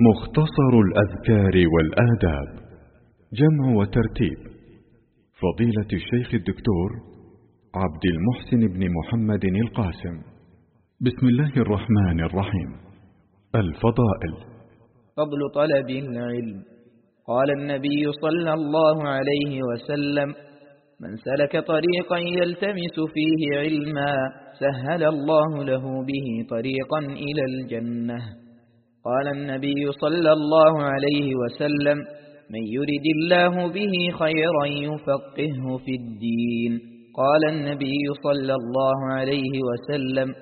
مختصر الأذكار والآداب. جمع وترتيب. فضيلة الشيخ الدكتور عبد المحسن بن محمد القاسم. بسم الله الرحمن الرحيم. الفضائل. فضل طلب العلم. قال النبي صلى الله عليه وسلم من سلك طريقا يلتمس فيه علما سهل الله له به طريقا إلى الجنة. قال النبي صلى الله عليه وسلم من يرد الله به خيرا يفقهه في الدين. قال النبي صلى الله عليه وسلم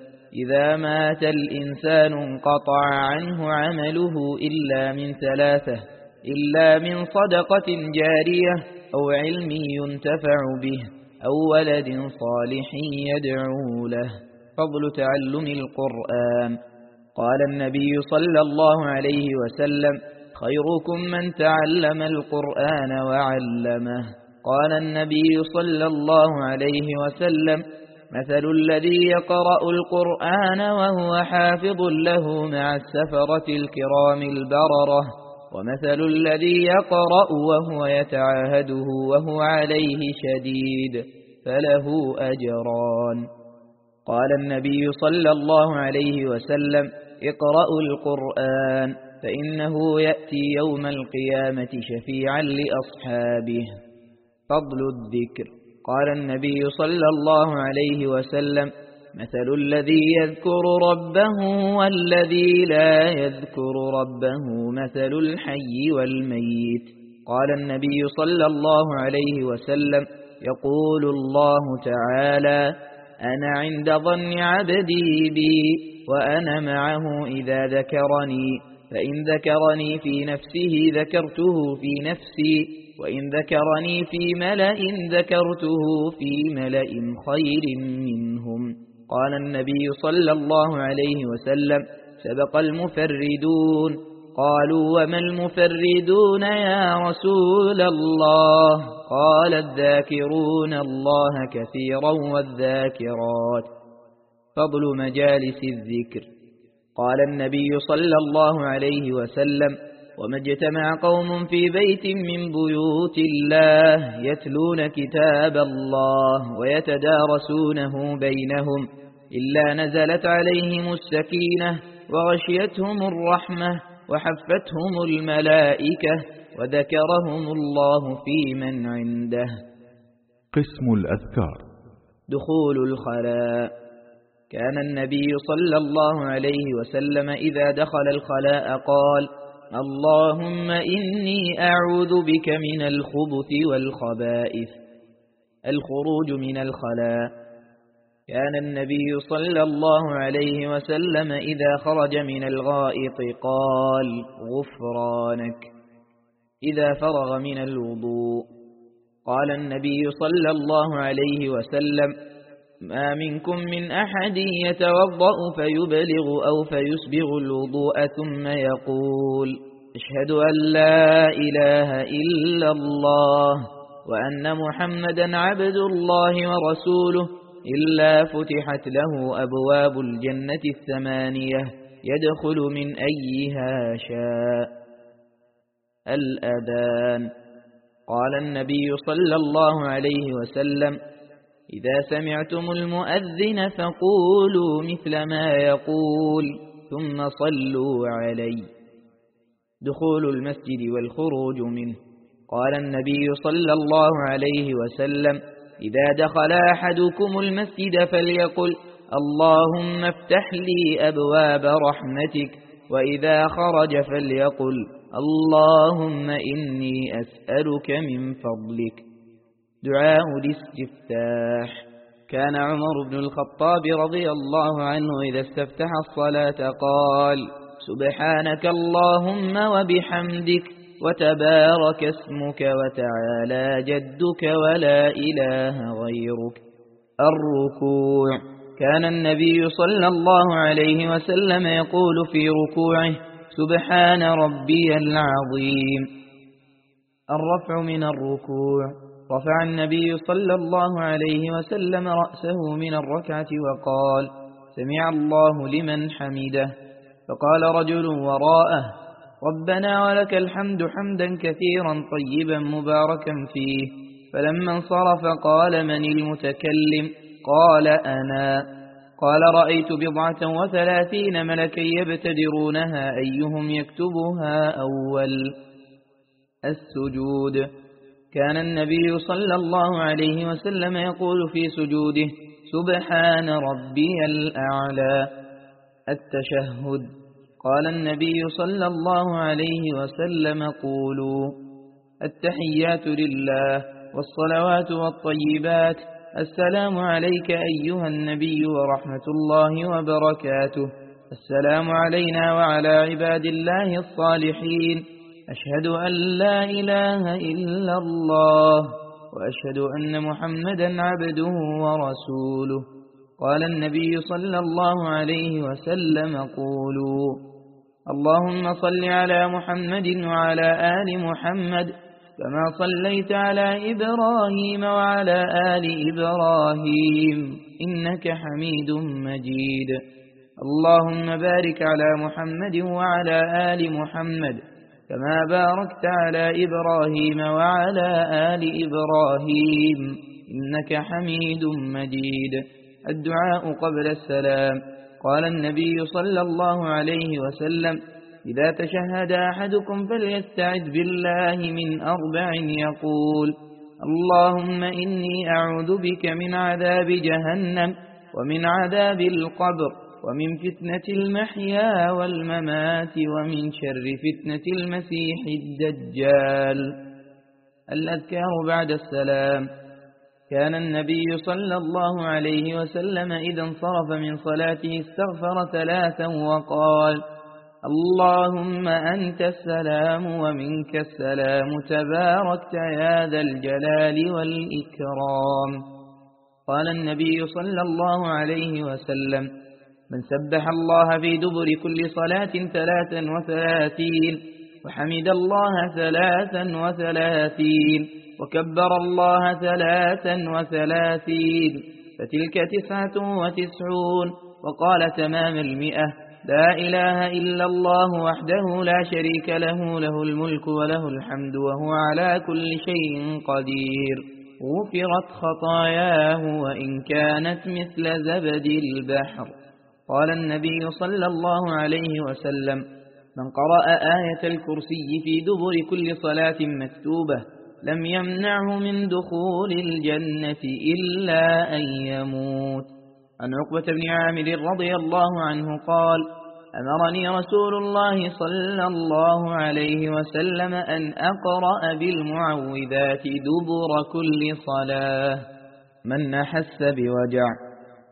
إذا مات الإنسان انقطع عنه عمله إلا من ثلاثة إلا من صدقة جارية أو علم ينتفع به أو ولد صالح يدعو له. فضل تعلم القرآن. قال النبي صلى الله عليه وسلم خيركم من تعلم القرآن وعلمه. قال النبي صلى الله عليه وسلم مثل الذي يقرأ القرآن وهو حافظ له مع السفرة الكرام البررة ومثل الذي يقرأ وهو يتعاهده وهو عليه شديد فله أجران. قال النبي صلى الله عليه وسلم اقرأوا القرآن فإنه يأتي يوم القيامة شفيعا لأصحابه. فضل الذكر. قال النبي صلى الله عليه وسلم مثل الذي يذكر ربه والذي لا يذكر ربه مثل الحي والميت. قال النبي صلى الله عليه وسلم يقول الله تعالى أنا عند ظن عبدي بي وأنا معه إذا ذكرني. فإن ذكرني في نفسه ذكرته في نفسي وإن ذكرني في ملأ ذكرته في ملأ خير منهم. قال النبي صلى الله عليه وسلم سبق المفردون. قالوا وما المفردون يا رسول الله؟ قال الذاكرون الله كثيرا والذاكرات. فضل مجالس الذكر. قال النبي صلى الله عليه وسلم وما اجتمع قوم في بيت من بيوت الله يتلون كتاب الله ويتدارسونه بينهم إلا نزلت عليهم السكينة وغشيتهم الرحمة وحفتهم الملائكة وذكرهم الله في من عنده. قسم الأذكار. دخول الخلاء. كان النبي صلى الله عليه وسلم إذا دخل الخلاء قال اللهم إني أعوذ بك من الخبث والخبائث. الخروج من الخلاء. كان النبي صلى الله عليه وسلم إذا خرج من الغائط قال غفرانك إذا فرغ من الوضوء. قال النبي صلى الله عليه وسلم ما منكم من أحد يتوضأ فيبلغ أو فيسبغ الوضوء ثم يقول أشهد أن لا إله إلا الله وأن محمدا عبد الله ورسوله إلا فتحت له أبواب الجنة الثمانية يدخل من أيها شاء الأذان. قال النبي صلى الله عليه وسلم إذا سمعتم المؤذن فقولوا مثل ما يقول ثم صلوا علي دخول المسجد والخروج منه. قال النبي صلى الله عليه وسلم إذا دخل أحدكم المسجد فليقل اللهم افتح لي أبواب رحمتك وإذا خرج فليقل اللهم إني أسألك من فضلك. دعاء الاستفتاح. كان عمر بن الخطاب رضي الله عنه إذا استفتح الصلاة قال سبحانك اللهم وبحمدك وتبارك اسمك وتعالى جدك ولا إله غيرك. الركوع. كان النبي صلى الله عليه وسلم يقول في ركوعه سبحان ربي العظيم. الرفع من الركوع. رفع النبي صلى الله عليه وسلم رأسه من الركعة وقال سمع الله لمن حمده. فقال رجل وراءه ربنا ولك الحمد حمدا كثيرا طيبا مباركا فيه. فلما انصرف قال من المتكلم؟ قال أنا. قال رأيت بضعة وثلاثين ملكا يبتدرونها أيهم يكتبها أول؟ السجود. كان النبي صلى الله عليه وسلم يقول في سجوده سبحان ربي الأعلى. التشهد. قال النبي صلى الله عليه وسلم قولوا التحيات لله والصلوات والطيبات السلام عليك أيها النبي ورحمة الله وبركاته السلام علينا وعلى عباد الله الصالحين أشهد أن لا إله إلا الله وأشهد أن محمدا عبده ورسوله قال النبي صلى الله عليه وسلم قولوا اللهم صل على محمد وعلى آل محمد كما صليت على إبراهيم وعلى آل إبراهيم إنك حميد مجيد. اللهم بارك على محمد وعلى آل محمد كما باركت على إبراهيم وعلى آل إبراهيم إنك حميد مجيد. الدعاء قبل السلام. قال النبي صلى الله عليه وسلم إذا تشهد أحدكم فليستعذ بالله من أربع يقول اللهم إني أعوذ بك من عذاب جهنم ومن عذاب القبر ومن فتنة المحيا والممات ومن شر فتنة المسيح الدجال. الأذكار بعد السلام. كان النبي صلى الله عليه وسلم إذا انصرف من صلاته استغفر ثلاثا وقال اللهم أنت السلام ومنك السلام تباركت يا ذا الجلال والإكرام. قال النبي صلى الله عليه وسلم من سبح الله في دبر كل صلاة ثلاثا وثلاثين وحمد الله ثلاثا وثلاثين. وكبر الله ثلاثا وثلاثين فتلك تسعة وتسعون وقال تمام المئة. لا إله إلا الله وحده لا شريك له له الملك وله الحمد وهو على كل شيء قدير. غفرت خطاياه وإن كانت مثل زبد البحر. قال النبي صلى الله عليه وسلم من قرأ آية الكرسي في دبر كل صلاة مكتوبة لم يمنعه من دخول الجنة إلا أن يموت. عن عقبة بن عامر رضي الله عنه قال أمرني رسول الله صلى الله عليه وسلم أن أقرأ بالمعوذات دبر كل صلاة. من أحس بوجع؟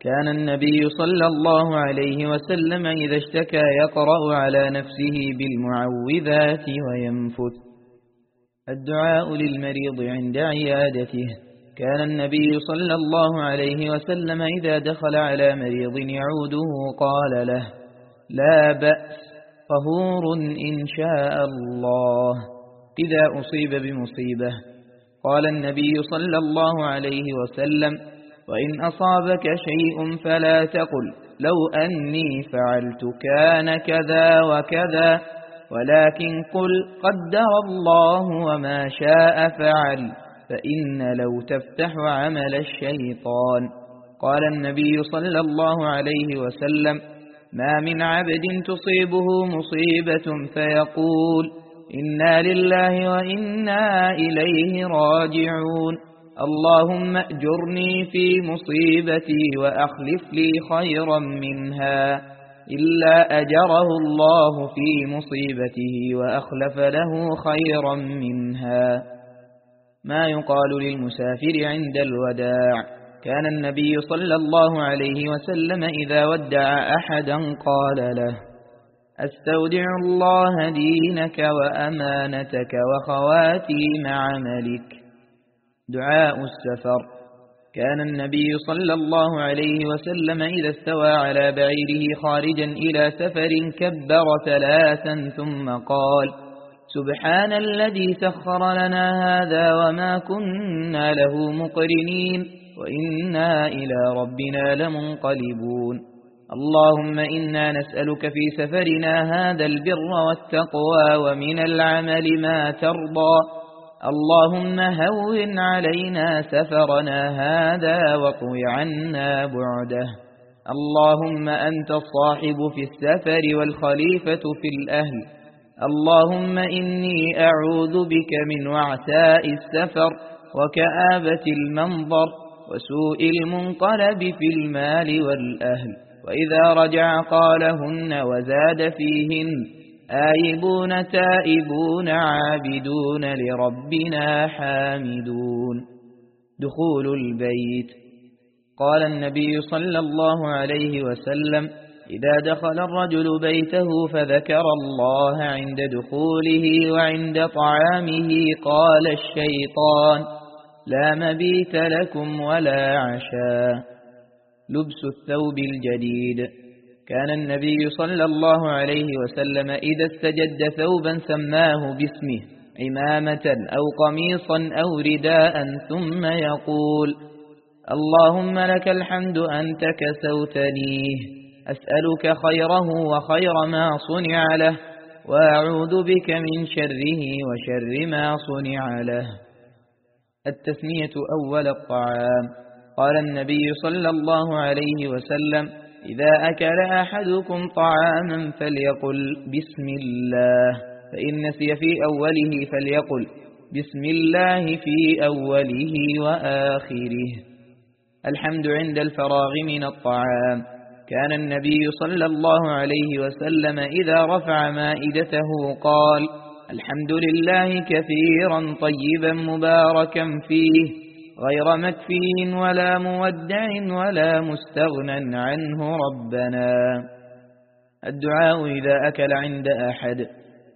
كان النبي صلى الله عليه وسلم إذا اشتكى يقرأ على نفسه بالمعوذات وينفث. الدعاء للمريض عند عيادته. كان النبي صلى الله عليه وسلم إذا دخل على مريض يعوده قال له لا بأس طهور إن شاء الله. إذا أصيب بمصيبة. قال النبي صلى الله عليه وسلم وإن أصابك شيء فلا تقل لو أني فعلت كان كذا وكذا. ولكن قل قدر الله وما شاء فعل فإن لو تفتح عمل الشيطان. قال النبي صلى الله عليه وسلم ما من عبد تصيبه مصيبة فيقول إنا لله وإنا إليه راجعون. اللهم أجرني في مصيبتي وأخلف لي خيرا منها. إلا أجره الله في مصيبته وأخلف له خيرا منها. ما يقال للمسافر عند الوداع. كان النبي صلى الله عليه وسلم إذا ودع أحدا قال له أستودع الله دينك وأمانتك وخواتيم عملك. دعاء السفر. كان النبي صلى الله عليه وسلم إذا استوى على بعيره خارجا إلى سفر كبر ثلاثا ثم قال سبحان الذي سخر لنا هذا وما كنا له مقرنين وإنا إلى ربنا لمنقلبون. اللهم إنا نسألك في سفرنا هذا البر والتقوى ومن العمل ما ترضى. اللهم هون علينا سفرنا هذا وطوي عنا بعده. اللهم أنت الصاحب في السفر والخليفة في الأهل. اللهم إني أعوذ بك من وعثاء السفر وكآبة المنظر وسوء المنقلب في المال والأهل. وإذا رجع قالهن وزاد فيهن آيبون تائبون عابدون لربنا حامدون. دخول البيت. قال النبي صلى الله عليه وسلم إذا دخل الرجل بيته فذكر الله عند دخوله وعند طعامه. قال الشيطان لا مبيت لكم ولا عشاء. لبس الثوب الجديد. كان النبي صلى الله عليه وسلم إذا استجد ثوبا سماه باسمه عمامة أو قميصا أو رداء ثم يقول اللهم لك الحمد أنت كسوتنيه أسألك خيره وخير ما صنع له وأعوذ بك من شره وشر ما صنع له. التثنية أول الطعام. قال النبي صلى الله عليه وسلم إذا أكل أحدكم طعاما فليقل بسم الله فإن نسي في أوله فليقل بسم الله في أوله وآخره. الحمد عند الفراغ من الطعام. كان النبي صلى الله عليه وسلم إذا رفع مائدته قال الحمد لله كثيرا طيبا مباركا فيه. غير مكفي ولا مودع ولا مستغنى عنه ربنا. الدعاء إذا أكل عند أحد.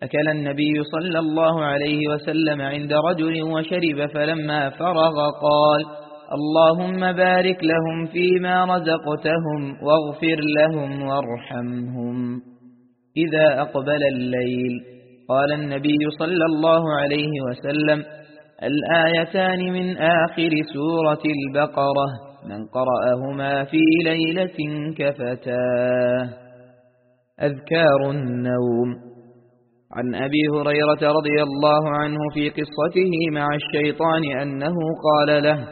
أكل النبي صلى الله عليه وسلم عند رجل وشرب فلما فرغ قال اللهم بارك لهم فيما رزقتهم واغفر لهم وارحمهم. إذا أقبل الليل قال النبي صلى الله عليه وسلم الآيتان من آخر سورة البقرة من قرأهما في ليلة كفتاه. أذكار النوم. عن أبي هريرة رضي الله عنه في قصته مع الشيطان أنه قال له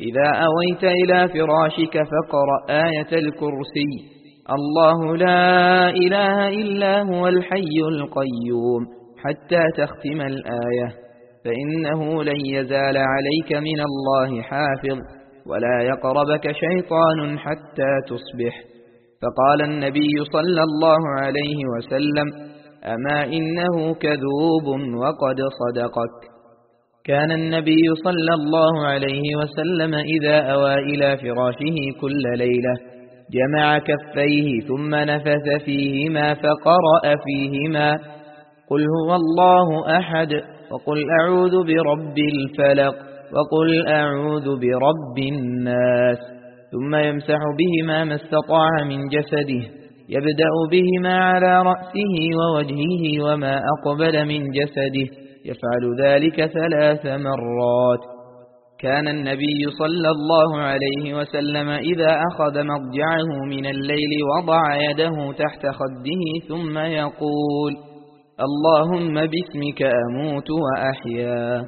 إذا أويت إلى فراشك فقرأ آية الكرسي. الله لا إله إلا هو الحي القيوم حتى تختم الآية. فإنه لن يزال عليك من الله حافظ ولا يقربك شيطان حتى تصبح. فقال النبي صلى الله عليه وسلم أما إنه كذوب وقد صدقك. كان النبي صلى الله عليه وسلم إذا أوى إلى فراشه كل ليلة جمع كفيه ثم نفث فيهما فقرأ فيهما. قل هو الله أحد. وقل أعوذ برب الفلق وقل أعوذ برب الناس ثم يمسح بهما ما استطاع من جسده يبدأ بهما على رأسه ووجهه وما أقبل من جسده يفعل ذلك ثلاث مرات كان النبي صلى الله عليه وسلم إذا أخذ مضجعه من الليل وضع يده تحت خده ثم يقول اللهم باسمك أموت وأحيا.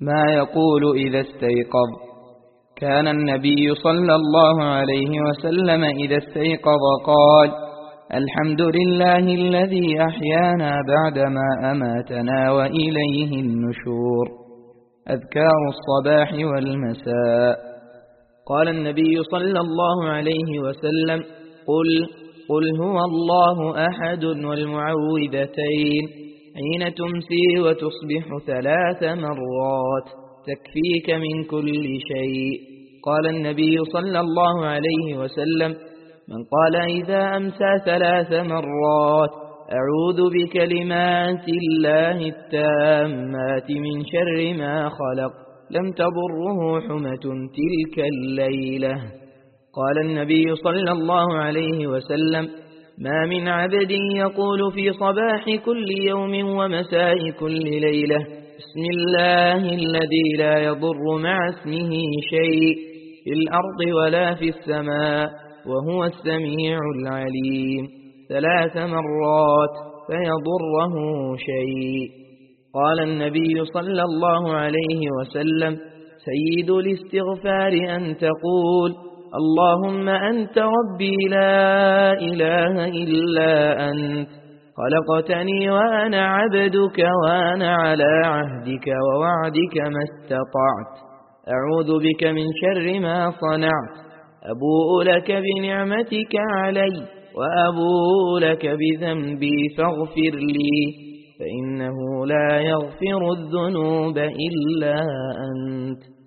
ما يقول إذا استيقظ. كان النبي صلى الله عليه وسلم إذا استيقظ قال الحمد لله الذي أحيانا بعدما أماتنا وإليه النشور. أذكار الصباح والمساء. قال النبي صلى الله عليه وسلم قل قل هو الله أحد والمعوذتين حين تمسي وتصبح ثلاث مرات تكفيك من كل شيء. قال النبي صلى الله عليه وسلم من قال إذا أمسى ثلاث مرات أعوذ بكلمات الله التامات من شر ما خلق. لم تضره حمة تلك الليلة. قال النبي صلى الله عليه وسلم ما من عبد يقول في صباح كل يوم ومساء كل ليلة بسم الله الذي لا يضر مع اسمه شيء في الأرض ولا في السماء وهو السميع العليم ثلاث مرات فيضره شيء. قال النبي صلى الله عليه وسلم سيد الاستغفار أن تقول اللهم أنت ربي لا إله إلا أنت. خلقتني وأنا عبدك وأنا على عهدك ووعدك ما استطعت. أعوذ بك من شر ما صنعت. أبوء لك بنعمتك علي وأبوء لك بذنبي فاغفر لي. فإنه لا يغفر الذنوب إلا أنت.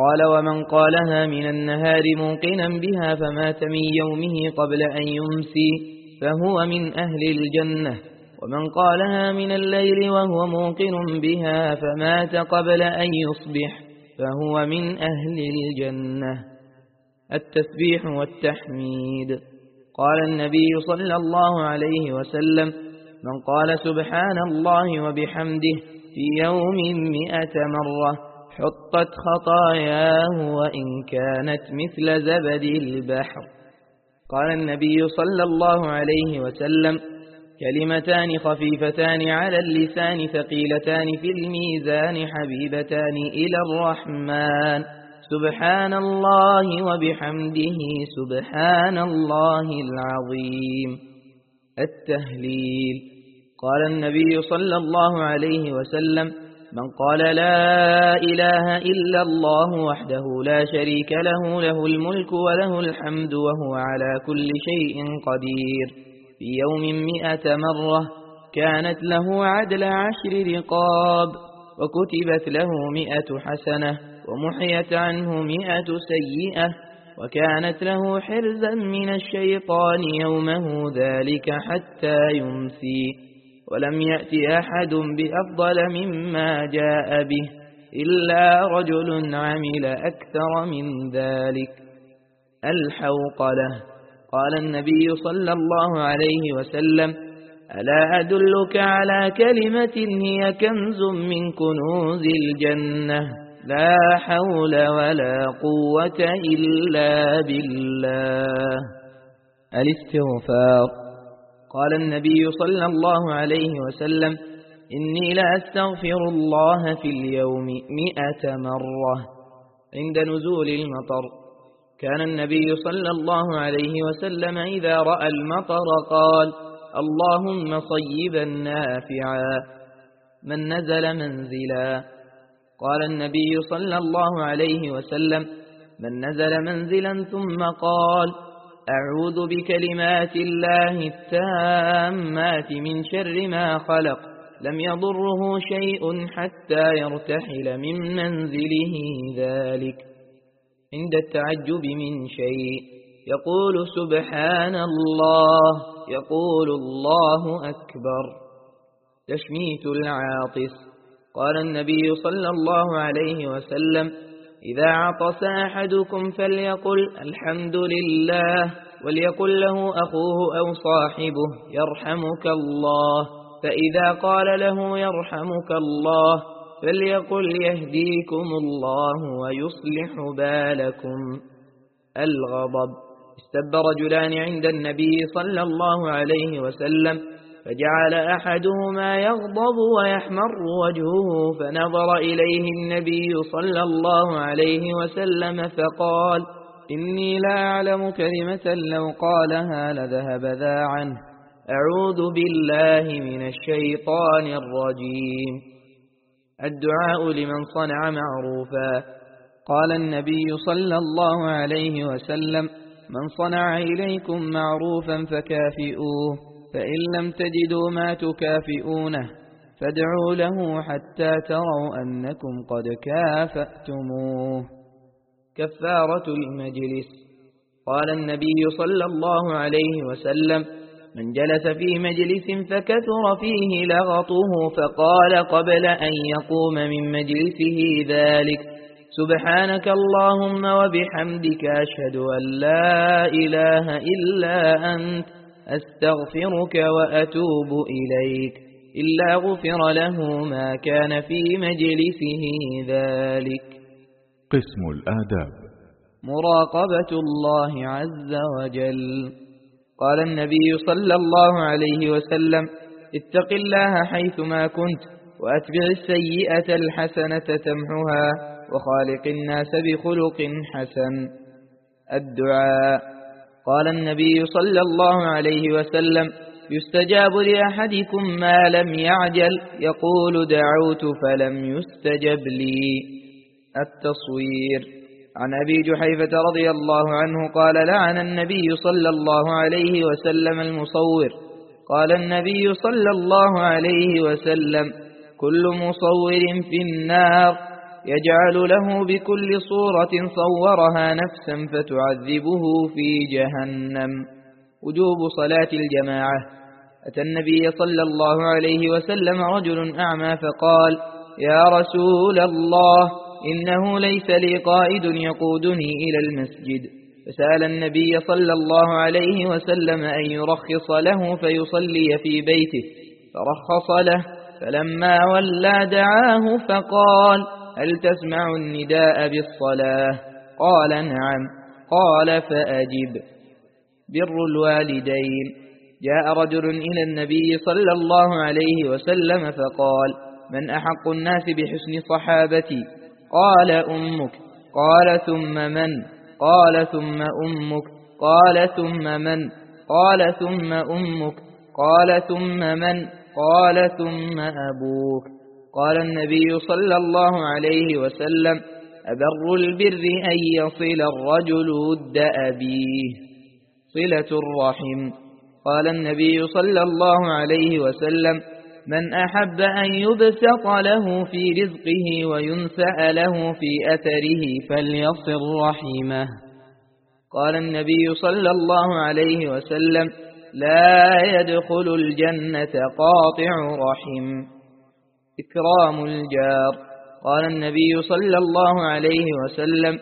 قال ومن قالها من النهار موقنا بها فمات من يومه قبل أن يمسي فهو من أهل الجنة. ومن قالها من الليل وهو موقن بها فمات قبل أن يصبح فهو من أهل الجنة. التسبيح والتحميد. قال النبي صلى الله عليه وسلم من قال سبحان الله وبحمده في يوم مئة مرة حطت خطاياه وإن كانت مثل زبد البحر. قال النبي صلى الله عليه وسلم كلمتان خفيفتان على اللسان ثقيلتان في الميزان حبيبتان إلى الرحمن. سبحان الله وبحمده سبحان الله العظيم. التهليل. قال النبي صلى الله عليه وسلم من قال لا إله إلا الله وحده لا شريك له له الملك وله الحمد وهو على كل شيء قدير. في يوم مئة مرة كانت له عدل عشر رقاب وكتبت له مئة حسنة ومحيت عنه مئة سيئة وكانت له حرزا من الشيطان يومه ذلك حتى يمسي. ولم يأت أحد بأفضل مما جاء به إلا رجل عمل أكثر من ذلك. الحوقلة قال النبي صلى الله عليه وسلم ألا أدلك على كلمة هي كنز من كنوز الجنة؟ لا حول ولا قوة إلا بالله. الاستغفار. قال النبي صلى الله عليه وسلم إني لأستغفر الله في اليوم مئة مرة عند نزول المطر. كان النبي صلى الله عليه وسلم إذا رأى المطر قال اللهم صيبا نافعا من نزل منزلا. قال النبي صلى الله عليه وسلم من نزل منزلا ثم قال أعوذ بكلمات الله التامات من شر ما خلق. لم يضره شيء حتى يرتحل من منزله ذلك. عند التعجب من شيء. يقول سبحان الله يقول الله أكبر. تشميت العاطس. قال النبي صلى الله عليه وسلم إذا عطس أحدكم فليقل الحمد لله وليقل له أخوه أو صاحبه يرحمك الله. فإذا قال له يرحمك الله فليقل يهديكم الله ويصلح بالكم. الغضب. استب رجلان عند النبي صلى الله عليه وسلم. فجعل أحدهما يغضب ويحمر وجهه فنظر إليه النبي صلى الله عليه وسلم فقال إني لا أعلم كلمة لو قالها لذهب ذا عنه. أعوذ بالله من الشيطان الرجيم. الدعاء لمن صنع معروفا. قال النبي صلى الله عليه وسلم من صنع إليكم معروفا فكافئوه. فإن لم تجدوا ما تكافئونه فادعوا له حتى تروا أنكم قد كافأتموه. كفارة المجلس. قال النبي صلى الله عليه وسلم من جلس في مجلس فكثر فيه لغطه فقال قبل أن يقوم من مجلسه ذلك. سبحانك اللهم وبحمدك أشهد أن لا إله إلا أنت أستغفرك وأتوب إليك. إلا غفر له ما كان في مجلسه ذلك. قسم الآداب. مراقبة الله عز وجل. قال النبي صلى الله عليه وسلم اتق الله حيثما كنت وأتبع السيئة الحسنة تمحها وخالق الناس بخلق حسن. الدعاء. قال النبي صلى الله عليه وسلم يستجاب لأحدكم ما لم يعجل يقول دعوت فلم يستجب لي. التصوير. عن أبي جحيفة رضي الله عنه قال لعن النبي صلى الله عليه وسلم المصور. قال النبي صلى الله عليه وسلم كل مصور في النار. يجعل له بكل صورة صورها نفسا فتعذبه في جهنم. وجوب صلاة الجماعة. أتى النبي صلى الله عليه وسلم رجل أعمى فقال يا رسول الله إنه ليس لي قائد يقودني إلى المسجد. فسأل النبي صلى الله عليه وسلم أن يرخص له فيصلي في بيته. فرخص له فلما ولى دعاه فقال هل تسمع النداء بالصلاة؟ قال نعم. قال فأجب. بر الوالدين. جاء رجل إلى النبي صلى الله عليه وسلم فقال من أحق الناس بحسن صحابتي؟ قال أمك. قال ثم من؟ قال ثم أمك. قال ثم من؟ قال ثم أمك. قال ثم من؟ قال ثم أبوك. قال النبي صلى الله عليه وسلم أبر البر أن يصل الرجل ود أبيه. صلة الرحم. قال النبي صلى الله عليه وسلم من أحب أن يبسط له في رزقه وينسأ له في أثره فليصل رحمه. قال النبي صلى الله عليه وسلم لا يدخل الجنة قاطع رحم. إكرام الجار. قال النبي صلى الله عليه وسلم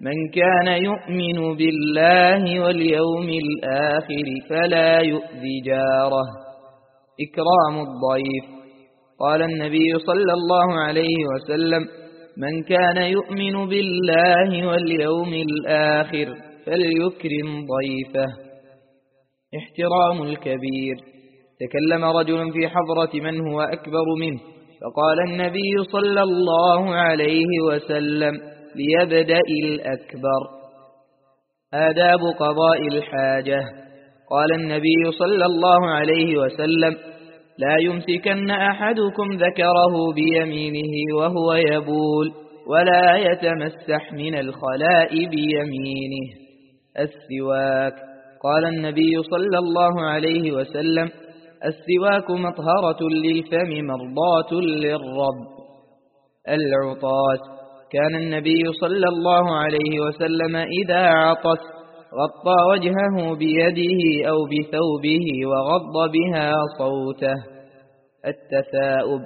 من كان يؤمن بالله واليوم الآخر فلا يؤذي جاره. إكرام الضيف. قال النبي صلى الله عليه وسلم من كان يؤمن بالله واليوم الآخر فليكرم ضيفه. احترام الكبير. تكلم رجل في حضرة من هو أكبر منه. فقال النبي صلى الله عليه وسلم ليبدأ الأكبر. آداب قضاء الحاجة. قال النبي صلى الله عليه وسلم لا يمسكن أحدكم ذكره بيمينه وهو يبول ولا يتمسح من الخلاء بيمينه. السواك. قال النبي صلى الله عليه وسلم السواك مطهرة للفم مرضاة للرب. العطاس كان النبي صلى الله عليه وسلم إذا عطس غطى وجهه بيده أو بثوبه وغض بها صوته. التثاؤب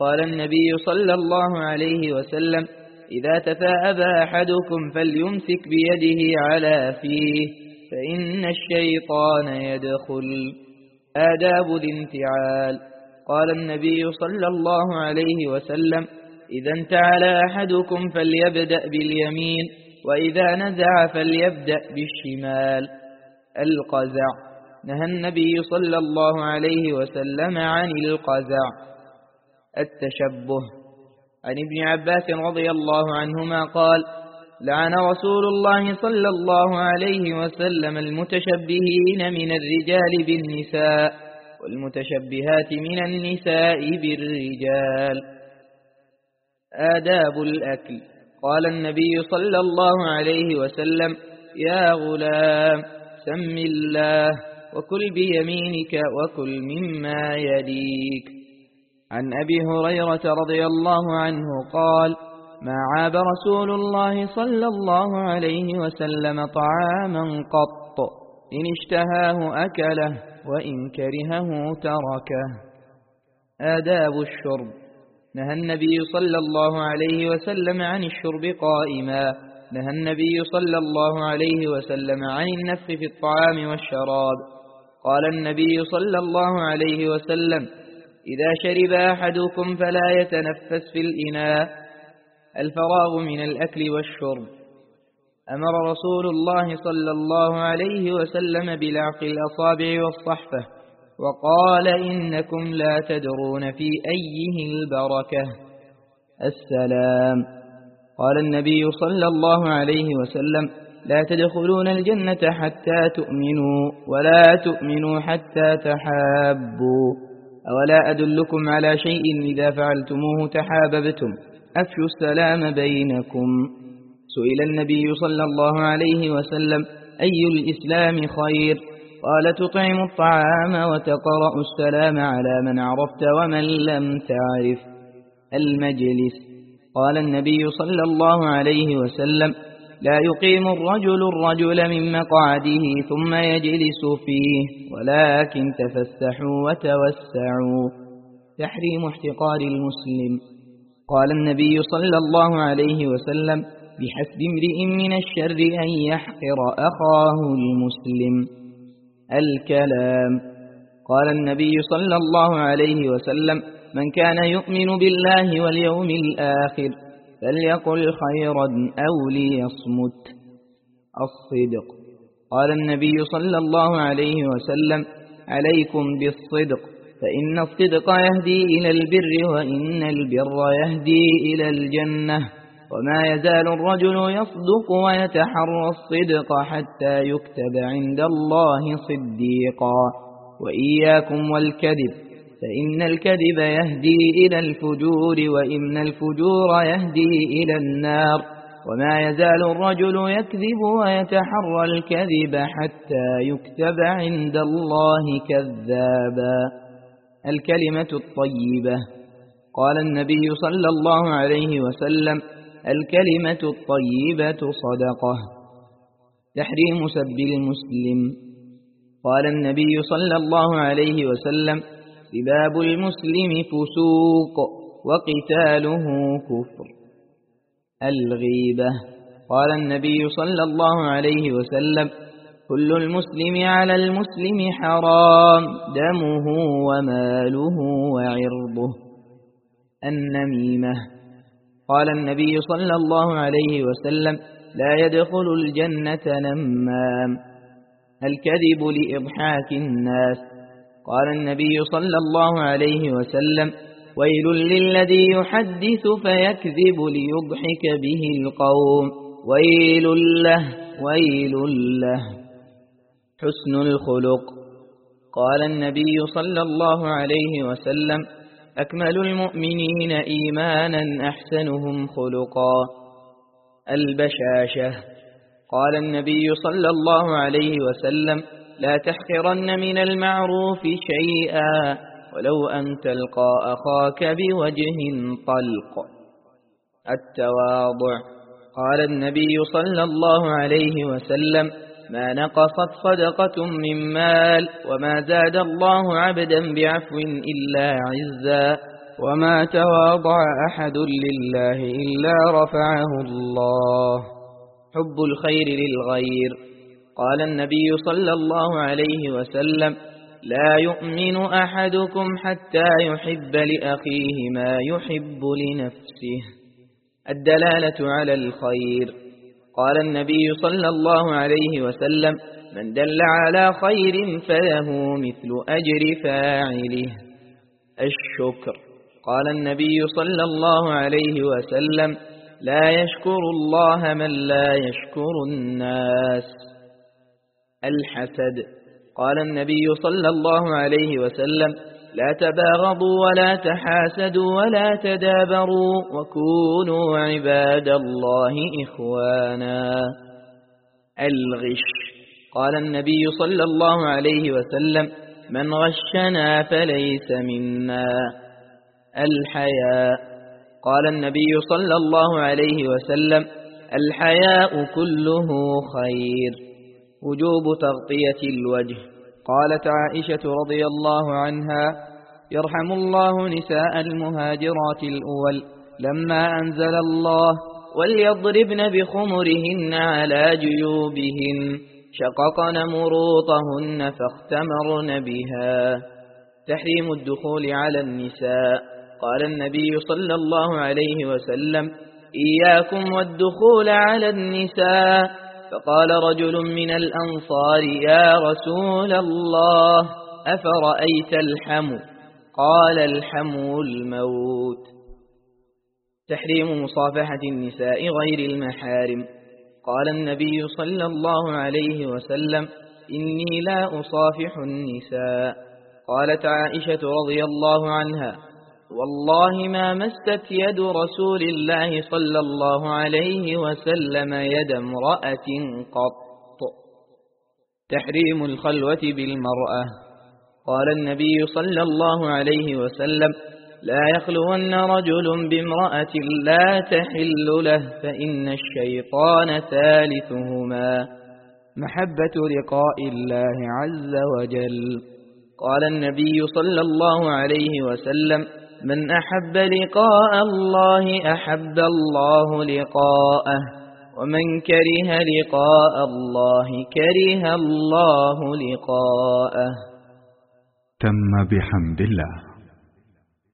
قال النبي صلى الله عليه وسلم إذا تثاءب أحدكم فليمسك بيده على فيه فإن الشيطان يدخل. آداب الانتعال قال النبي صلى الله عليه وسلم إذا انتعل أحدكم فليبدأ باليمين وإذا نزع فليبدأ بالشمال. القزع. نهى النبي صلى الله عليه وسلم عن القزع. التشبه. عن ابن عباس رضي الله عنهما قال لعن رسول الله صلى الله عليه وسلم المتشبهين من الرجال بالنساء والمتشبهات من النساء بالرجال. آداب الأكل. قال النبي صلى الله عليه وسلم يا غلام سم الله وكل بيمينك وكل مما يليك. عن أبي هريرة رضي الله عنه قال ما عاب رسول الله صلى الله عليه وسلم طعاما قط. إن اشتهاه أكله وإن كرهه تركه. آداب الشرب. نهى النبي صلى الله عليه وسلم عن الشرب قائما. نهى النبي صلى الله عليه وسلم عن النفخ في الطعام والشراب. قال النبي صلى الله عليه وسلم إذا شرب أحدكم فلا يتنفس في الإناء. الفراغ من الأكل والشرب. أمر رسول الله صلى الله عليه وسلم بلعق الأصابع والصحفة وقال إنكم لا تدرون في أيه البركة. السلام. قال النبي صلى الله عليه وسلم لا تدخلون الجنة حتى تؤمنوا ولا تؤمنوا حتى تحابوا. أولا أدلكم على شيء إذا فعلتموه تحاببتم؟ أفشوا السلام بينكم. سئل النبي صلى الله عليه وسلم أي الإسلام خير؟ قال تطعم الطعام وتقرأ السلام على من عرفت ومن لم تعرف. المجلس. قال النبي صلى الله عليه وسلم لا يقيم الرجل الرجل من مقعده ثم يجلس فيه ولكن تفسحوا وتوسعوا. تحريم احتقار المسلم. قال النبي صلى الله عليه وسلم بحسب امرئ من الشر أن يحقر أخاه المسلم. الكلام. قال النبي صلى الله عليه وسلم من كان يؤمن بالله واليوم الآخر فليقل خيرا أو ليصمت. الصدق. قال النبي صلى الله عليه وسلم عليكم بالصدق. فإن الصدق يهدي إلى البر وإن البر يهدي إلى الجنة. وما يزال الرجل يصدق ويتحرى الصدق حتى يكتب عند الله صديقا. وإياكم والكذب فإن الكذب يهدي إلى الفجور وإن الفجور يهدي إلى النار. وما يزال الرجل يكذب ويتحرى الكذب حتى يكتب عند الله كذابا. الكلمة الطيبة. قال النبي صلى الله عليه وسلم الكلمة الطيبة صدقة. تحريم سب المسلم. قال النبي صلى الله عليه وسلم سباب المسلم فسوق وقتاله كفر. الغيبة. قال النبي صلى الله عليه وسلم كل المسلم على المسلم حرام. دمه وماله وعرضه. النميمة. قال النبي صلى الله عليه وسلم لا يدخل الجنة نمام. الكذب لإضحاك الناس. قال النبي صلى الله عليه وسلم ويل للذي يحدث فيكذب ليضحك به القوم. ويل له ويل له. حسن الخلق. قال النبي صلى الله عليه وسلم أكمل المؤمنين إيمانا أحسنهم خلقا. البشاشة. قال النبي صلى الله عليه وسلم لا تحقرن من المعروف شيئا ولو أن تلقى أخاك بوجه طلق. التواضع. قال النبي صلى الله عليه وسلم ما نقصت صدقة من مال وما زاد الله عبدا بعفو إلا عزا وما تواضع أحد لله إلا رفعه الله. حب الخير للغير. قال النبي صلى الله عليه وسلم لا يؤمن أحدكم حتى يحب لأخيه ما يحب لنفسه. الدلالة على الخير. قال النبي صلى الله عليه وسلم من دل على خير فله مثل أجر فاعله. الشكر. قال النبي صلى الله عليه وسلم لا يشكر الله من لا يشكر الناس. الحسد. قال النبي صلى الله عليه وسلم لا تباغضوا ولا تحاسدوا ولا تدابروا وكونوا عباد الله إخوانا. الغش. قال النبي صلى الله عليه وسلم من غشنا فليس منا. الحياء. قال النبي صلى الله عليه وسلم الحياء كله خير. وجوب تغطية الوجه. قالت عائشة رضي الله عنها يرحم الله نساء المهاجرات الأول لما أنزل الله وليضربن بخمرهن على جيوبهن شققن مروطهن فاختمرن بها. تحريم الدخول على النساء قال النبي صلى الله عليه وسلم إياكم والدخول على النساء. فقال رجل من الأنصار يا رسول الله أفرأيت الحم قال الحم الموت. تحريم مصافحة النساء غير المحارم. قال النبي صلى الله عليه وسلم إني لا أصافح النساء. قالت عائشة رضي الله عنها والله ما مست يد رسول الله صلى الله عليه وسلم يد امرأة قط. تحريم الخلوة بالمرأة. قال النبي صلى الله عليه وسلم لا يخلون رجل بامرأة لا تحل له فإن الشيطان ثالثهما. محبة لقاء الله عز وجل. قال النبي صلى الله عليه وسلم من أحب لقاء الله أحب الله لقاءه ومن كره لقاء الله كره الله لقاءه. تم بحمد الله.